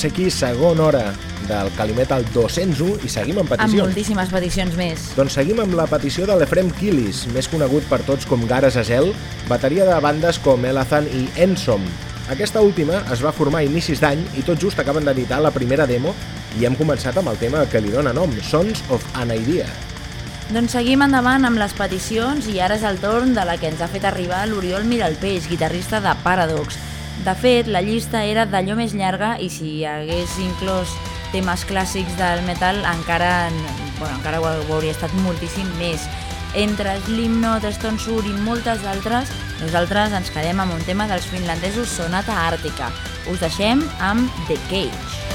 ser aquí, segona hora del Calimet al 201 i seguim amb peticions. Amb moltíssimes peticions més. Doncs seguim amb la petició de l'Efrem Kilis, més conegut per tots com Gares Azel, bateria de bandes com Elathan i Ensom. Aquesta última es va formar a inicis d'any i tot just acaben d'editar la primera demo i hem començat amb el tema que li dona nom, Sons of an Idea. Doncs seguim endavant amb les peticions i ara és el torn de la que ens ha fet arribar l'Oriol Miralpeix, guitarrista de Paradox. De fet, la llista era d'allò més llarga i si hagués inclòs temes clàssics del metal encara, bueno, encara ho, ho hauria estat moltíssim més. Entre Slipknot, Stone Sur i moltes altres, nosaltres ens quedem amb un tema dels finlandesos Sonata Àrtica. Us deixem amb The Cage.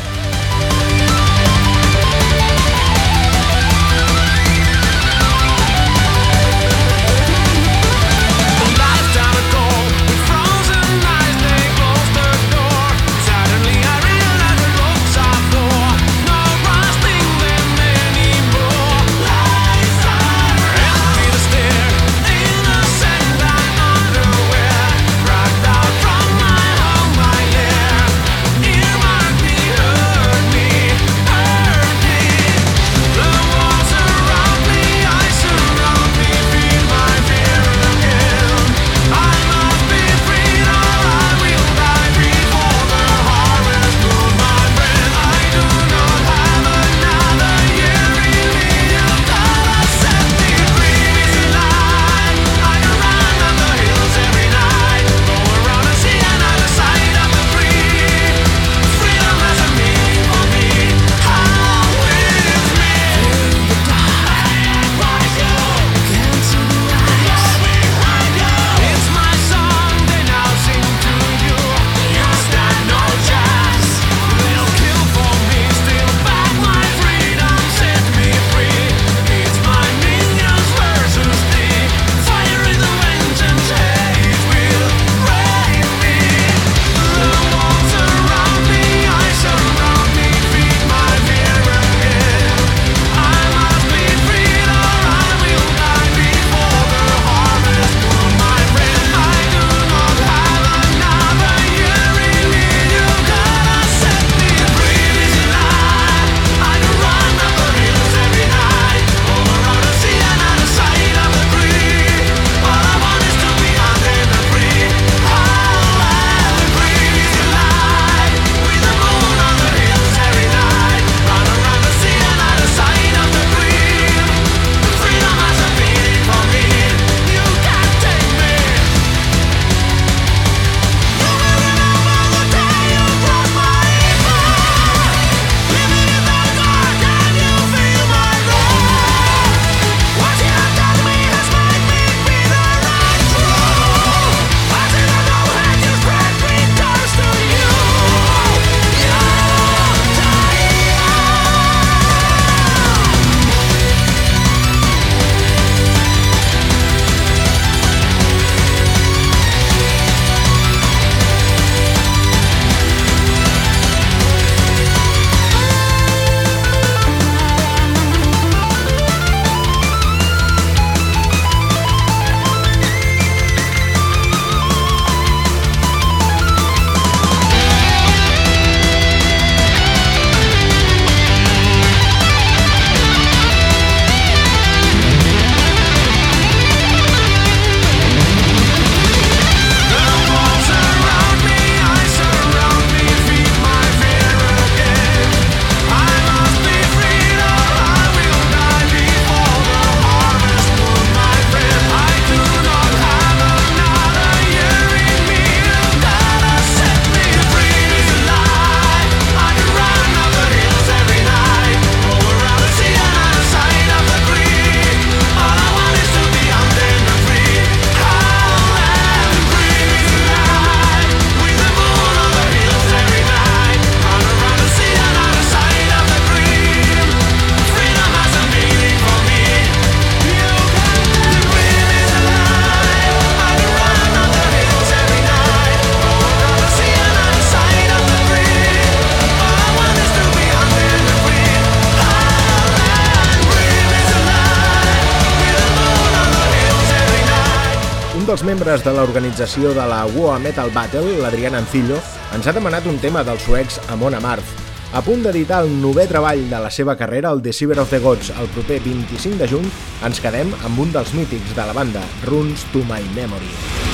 membres de l'organització de la WoA Metal Battle, l'Adrián Ancillo, ens ha demanat un tema dels suecs Amon Amarth. A punt d'editar el novè treball de la seva carrera, el Deceiver of the Gods, el proper 25 de juny, ens quedem amb un dels mítics de la banda, Runes to My Memory.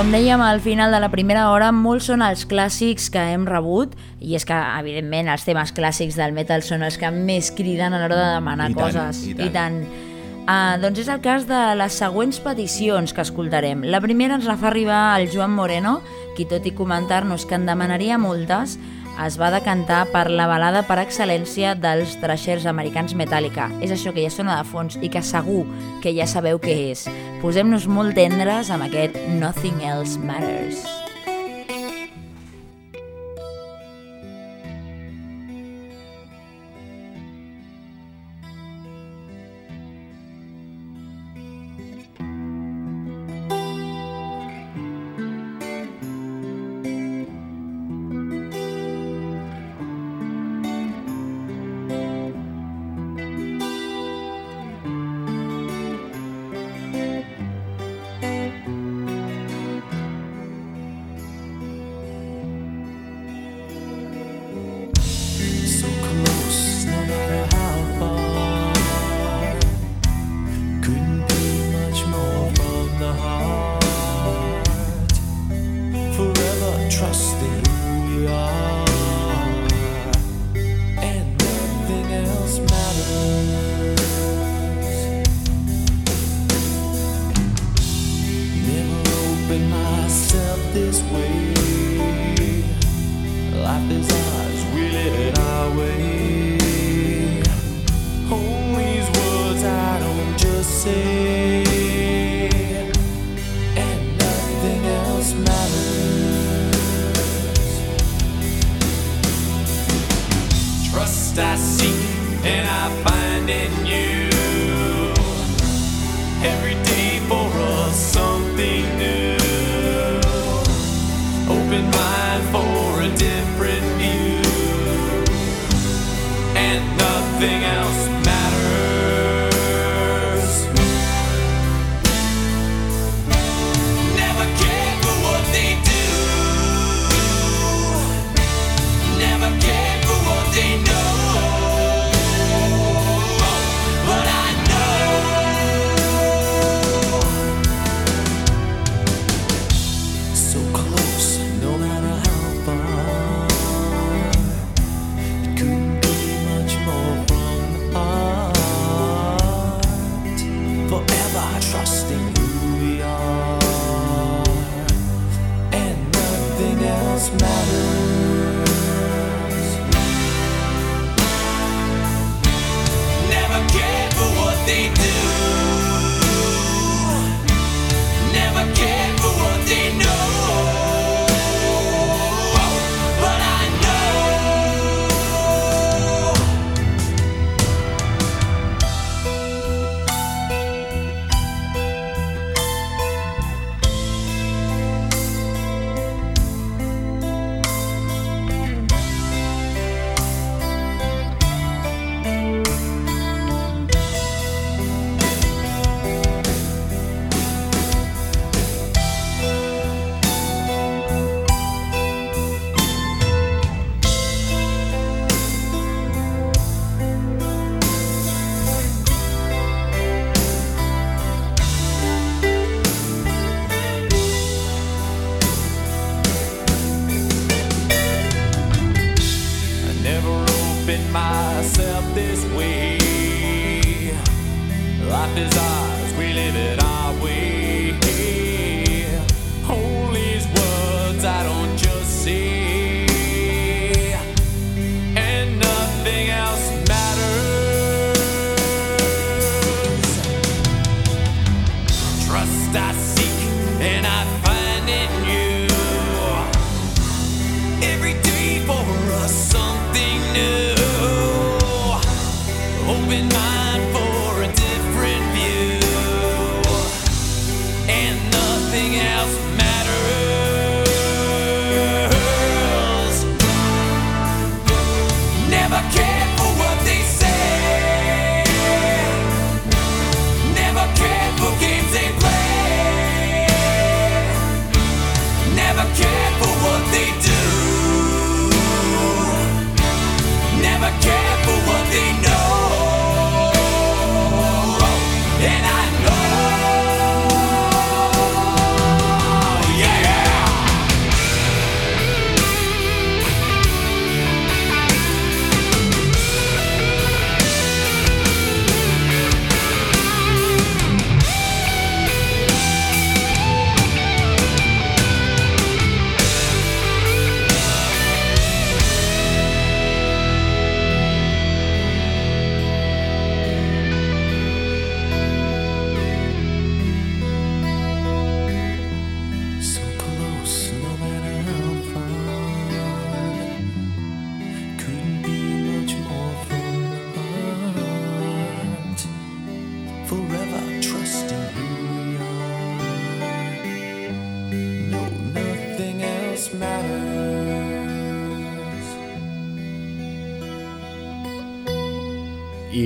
Com dèiem al final de la primera hora, molts són els clàssics que hem rebut i és que, evidentment, els temes clàssics del metal són els que més criden a l'hora de demanar I tant, coses. i tant. I tant. Uh, doncs és el cas de les següents peticions que escoltarem. La primera ens la fa arribar el Joan Moreno, qui tot i comentar-nos que en demanaria moltes, es va decantar per la balada per excel·lència dels trashers americans Metallica. És això que ja sona de fons i que segur que ja sabeu què és. Posem-nos molt tendres amb aquest Nothing Else Matters.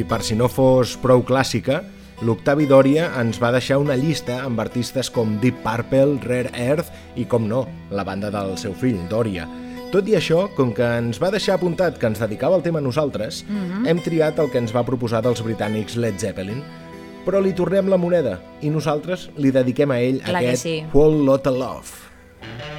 I per si no fos prou clàssica, l'Octavi Dòria ens va deixar una llista amb artistes com Deep Purple, Rare Earth i, com no, la banda del seu fill, Dòria. Tot i això, com que ens va deixar apuntat que ens dedicava el tema a nosaltres, hem triat el que ens va proposar dels britànics Led Zeppelin. Però li tornem la moneda i nosaltres li dediquem a ell Clar que aquest sí. Whole Lotta Love. You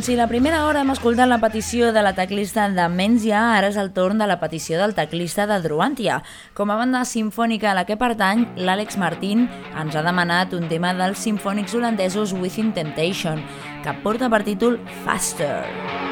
Doncs si la primera hora hem escoltat la petició de la teclista de Menzia, ara és el torn de la petició del teclista de Druantia. Com a banda sinfònica a la que pertany, l'Àlex Martín ens ha demanat un tema dels sinfònics holandesos Within Temptation, que porta per títol Faster. Faster.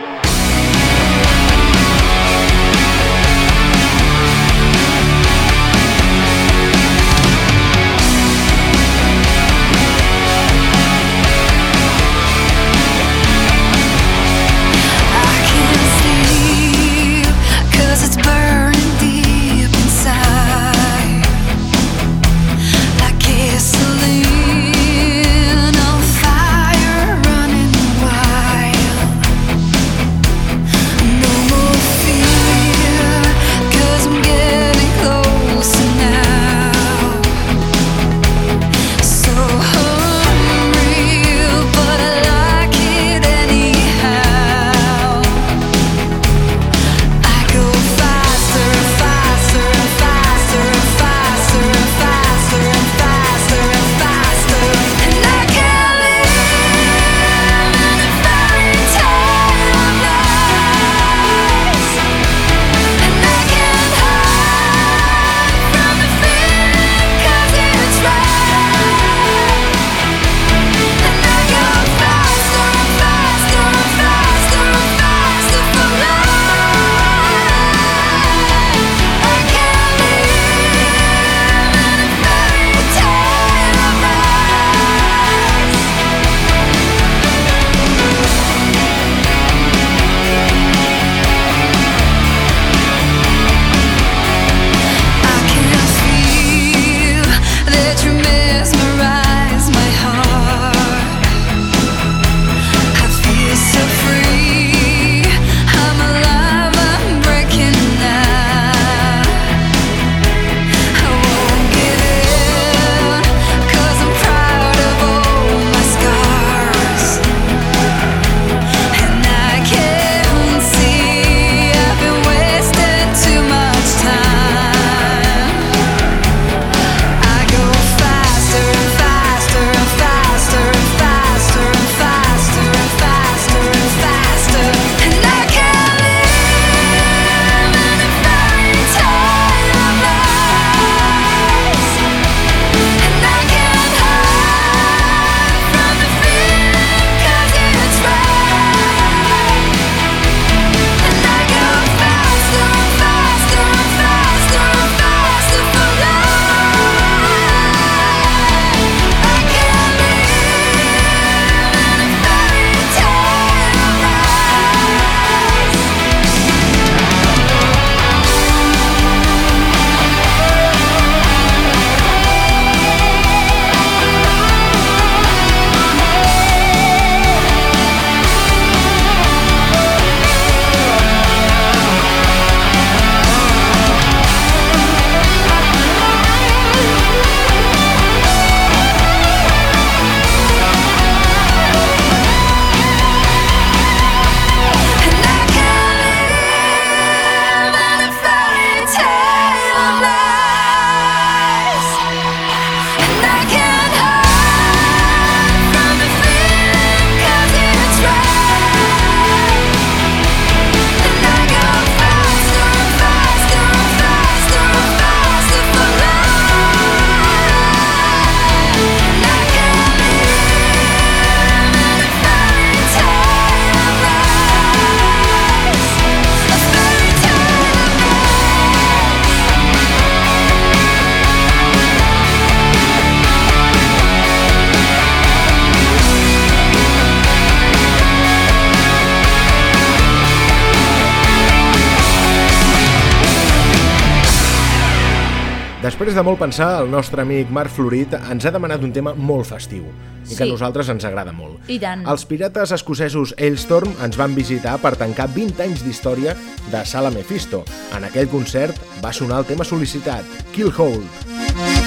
de molt pensar, el nostre amic Marc Florit ens ha demanat un tema molt festiu i sí. que a nosaltres ens agrada molt. I tant. Els pirates escocesos Elstorm ens van visitar per tancar 20 anys d'història de Sala Mephisto. En aquell concert va sonar el tema sol·licitat, Kill Hold. Kill Hold.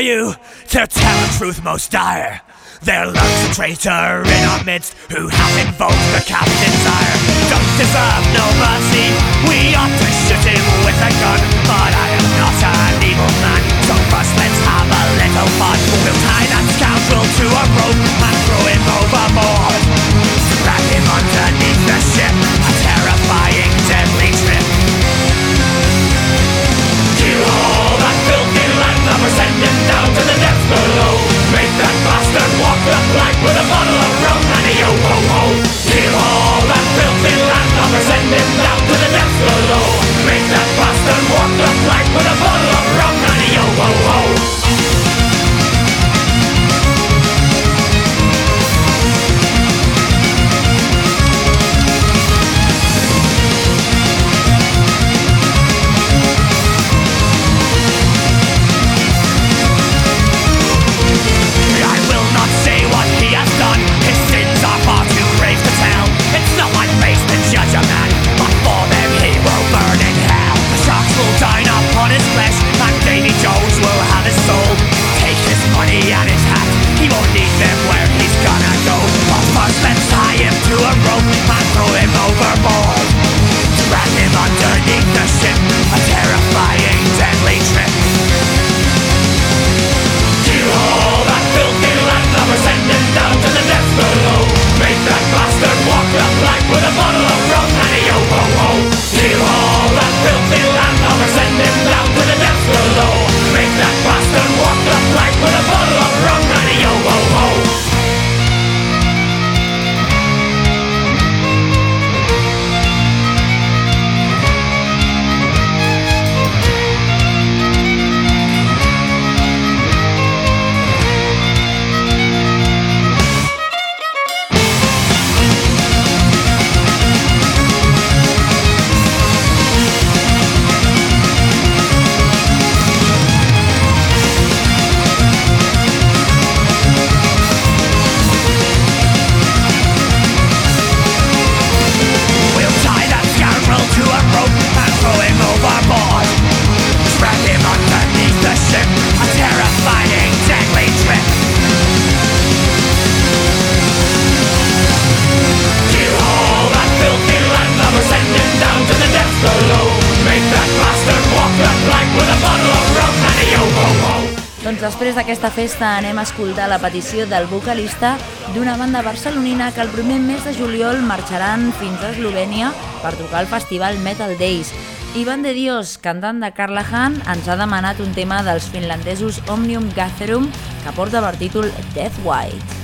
Before you to tell the truth most dire. There lurks a traitor in our midst who hath invoked the captain's ire. Don't deserve no mercy, we ought to shoot him with a gun. But I am not an evil man, so first let's have a little fun. We'll tie that scoundrel to a rope and throw him overboard. Drag him underneath the ship, with a bottle of rum and a yo-ho-ho. All that filthy send him down to the depths below. Make that bastard walk the plank with a bottle and throw him overboard. Drag him underneath the ship, a terrifying, festa anem a escoltar la petició del vocalista d'una banda barcelonina que el primer mes de juliol marxaran fins a Eslovènia per tocar al festival Metal Days. Ivan de Dios, cantant de Carlahan, ens ha demanat un tema dels finlandesos Omnium Gatherum que porta per títol Death White.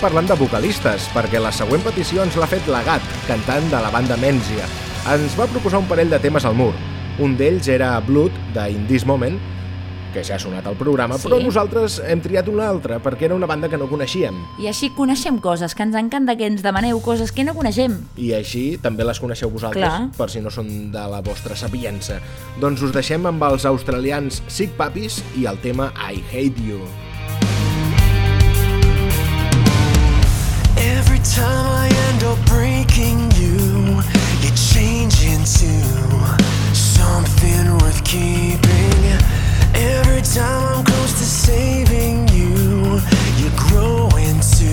Parlant de vocalistes, perquè la següent petició ens l'ha fet Lagat, cantant de la banda Menzia. Ens va proposar un parell de temes al mur. Un d'ells era Blood, de In This Moment, que ja ha sonat al programa, Sí. però nosaltres hem triat una altra, perquè era una banda que no coneixíem. I així coneixem coses, que ens encanta que ens demaneu coses que no coneixem. I així també les coneixeu vosaltres, Clar. per si no són de la vostra sapiença. Doncs us deixem amb els australians Sick Puppies i el tema I Hate You. Time I end up breaking you, you change into something worth keeping. Every time I'm close to saving you, you grow into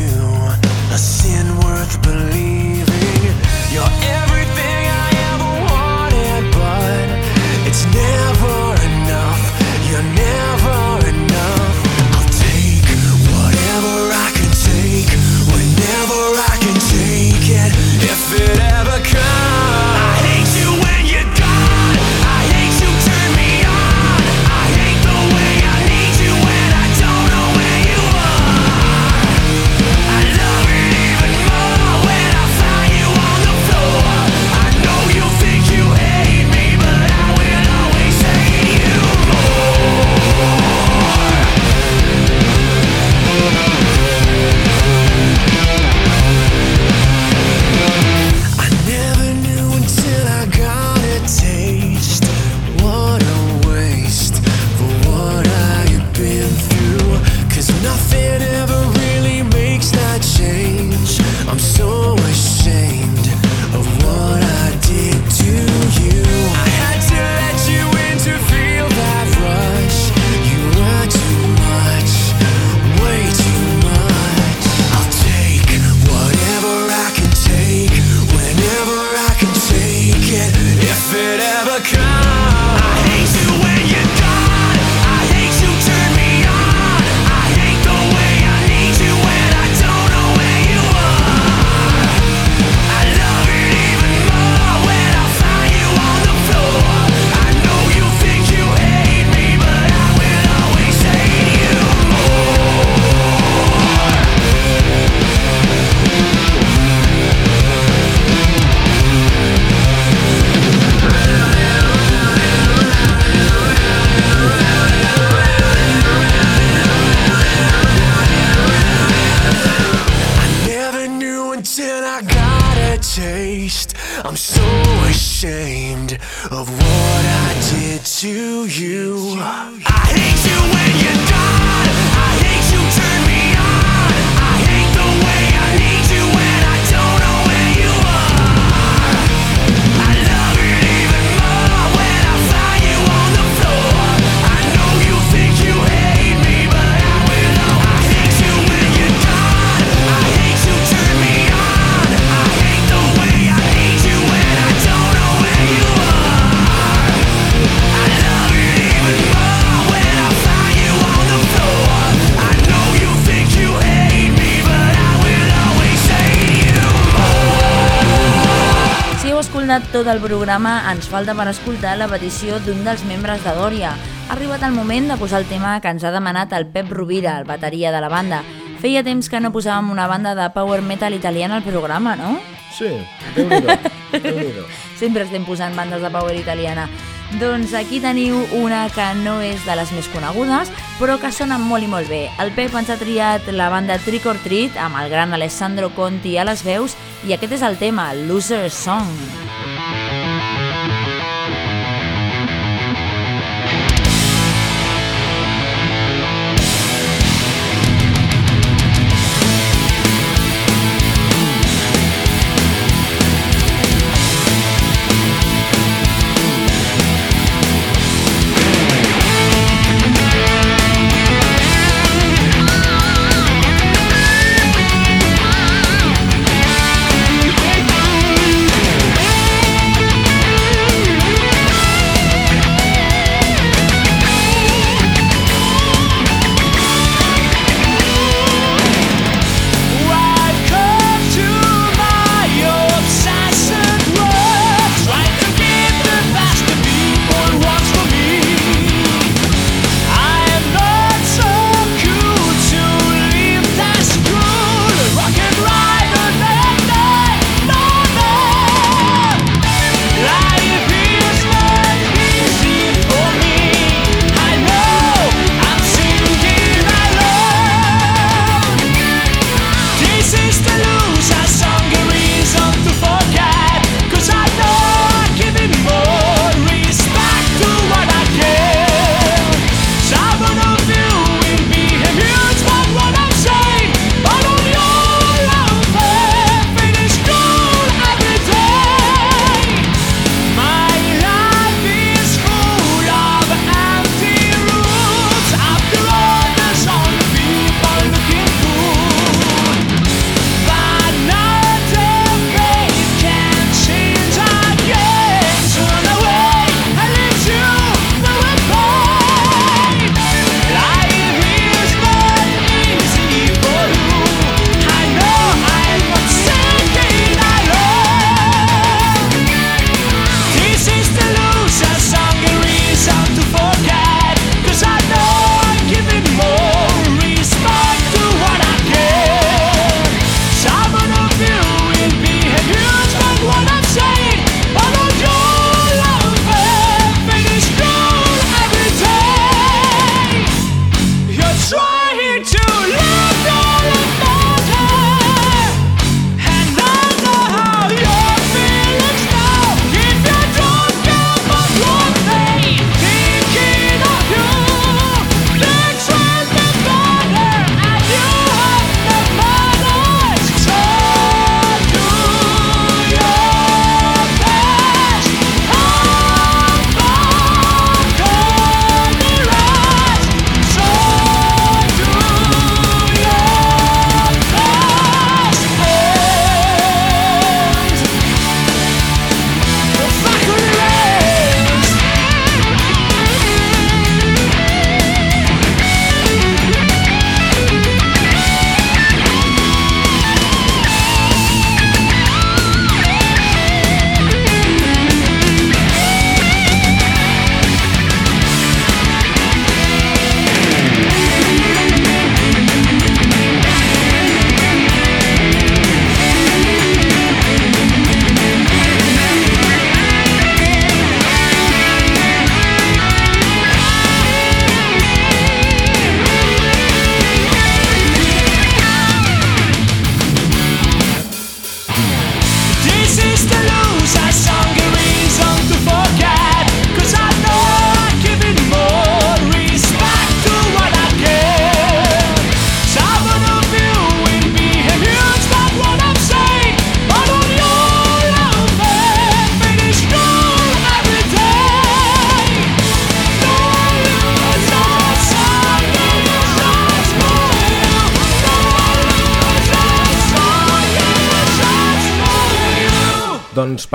a sin worth believing. You're everything I ever wanted, but it's never enough. You're never Escoltat tot el programa, ens falta per escoltar la petició d'un dels membres de Dòria. Ha arribat el moment de posar el tema que ens ha demanat el Pep Rovira, el bateria de la banda. Feia temps que no posàvem una banda de power metal italiana al programa, no? Sí, déu-n'hi-do, déu-n'hi-do. Sempre estem posant bandes de power italiana. Doncs aquí teniu una que no és de les més conegudes, però que sona molt i molt bé. El Pep ens ha triat la banda Trick or Treat amb el gran Alessandro Conti a les veus i aquest és el tema, Loser Song. Thank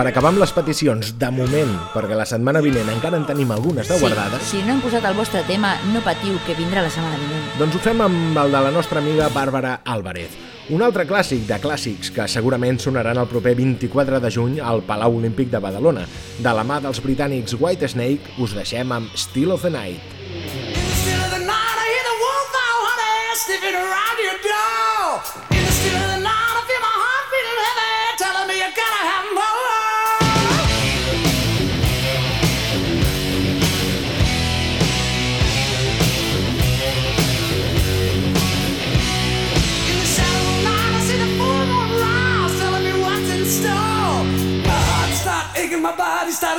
per acabar amb les peticions, de moment, perquè la setmana vinent encara en tenim algunes de sí, guardades... si no hem posat el vostre tema, no patiu, que vindrà la setmana vinent. Doncs ho fem amb el de la nostra amiga Bàrbara Álvarez. Un altre clàssic de clàssics que segurament sonaran el proper 24 de juny al Palau Olímpic de Badalona. De la mà dels britànics White Snake us deixem amb Still of the Night. Still of the night, I hear the wolf howl, honey, sniffing around your door.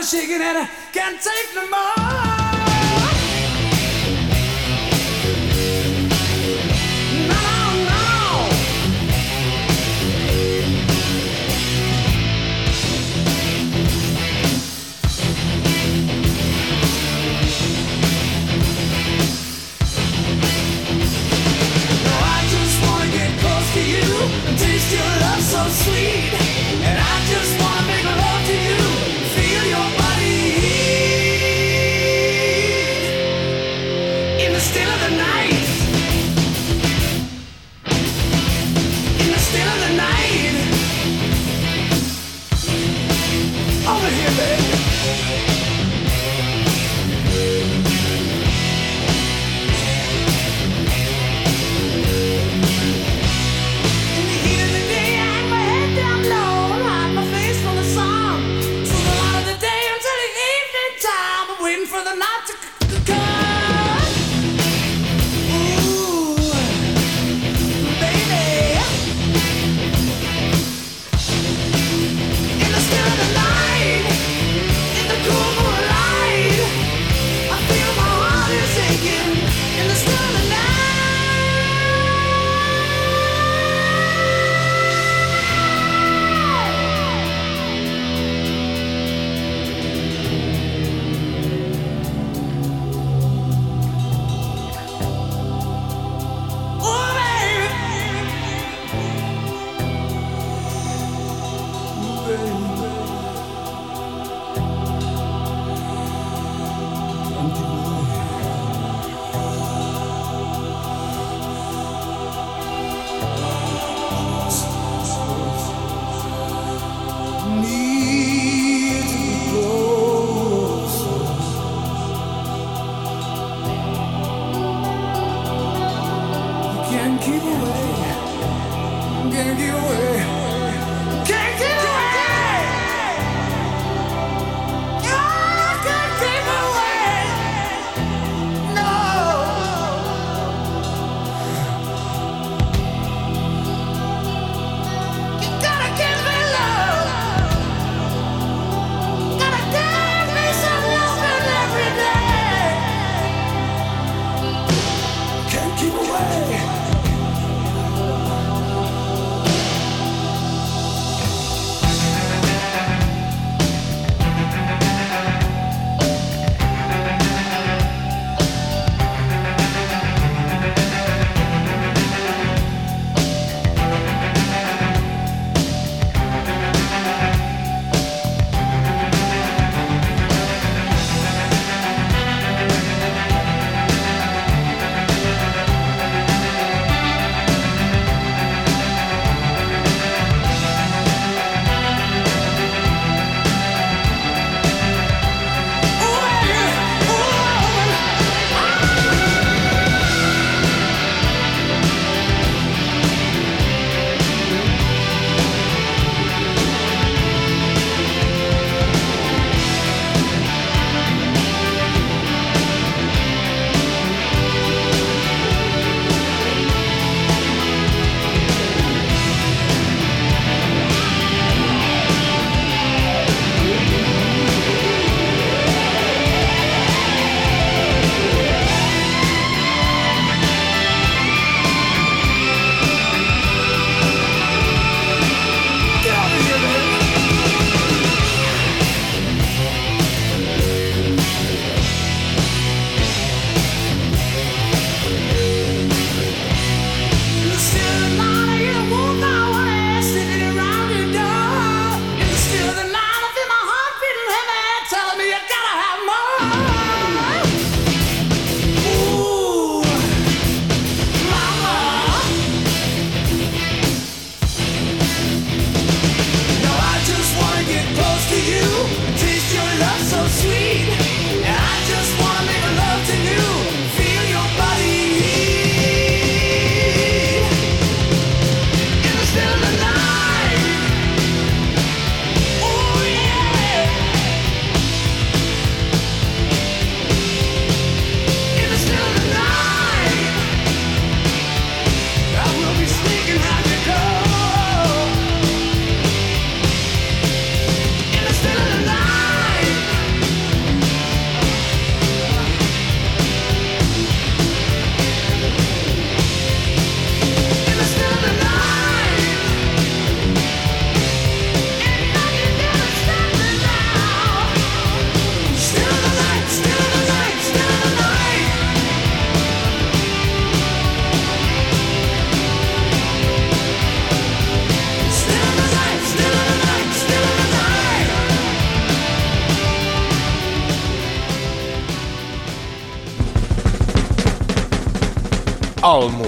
i shaking and I can't take no more. taste your love so sweet, and I just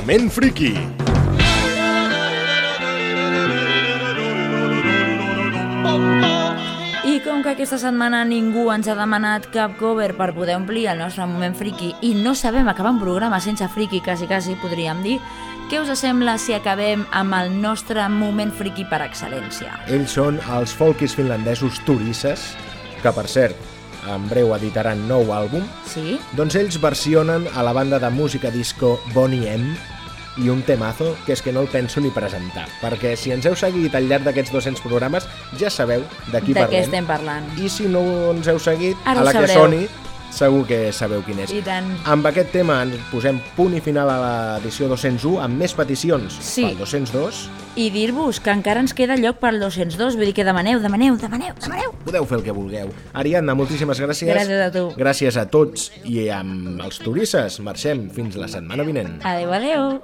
Moment Friki. I com que aquesta setmana ningú ens ha demanat cap cover per poder omplir el nostre moment friki i no sabem acabar un programa sense friki, quasi quasi podríem dir, què us sembla si acabem amb el nostre moment friki per excel·lència? Ells són els folkis finlandesos Turisses, que per cert, en breu editaran nou àlbum, Sí? doncs ells versionen a la banda de música disco Bonnie M i un temazo que és que no el penso ni presentar, perquè si ens heu seguit al llarg d'aquests 200 programes ja sabeu de qui de què parlem. estem parlant? I si no ens heu seguit, Ara a la que soni, segur que sabeu quin és. I tant. Amb aquest tema ens posem punt i final a l'edició 201 amb més peticions Sí. pel 202. I dir-vos que encara ens queda lloc per al 202, vull dir que demaneu, demaneu, demaneu, demaneu. Podeu fer el que vulgueu. Ariadna, moltíssimes gràcies. Gràcies a tu. Gràcies a tots i amb els turistes marxem fins la setmana vinent. Adeu, adeu.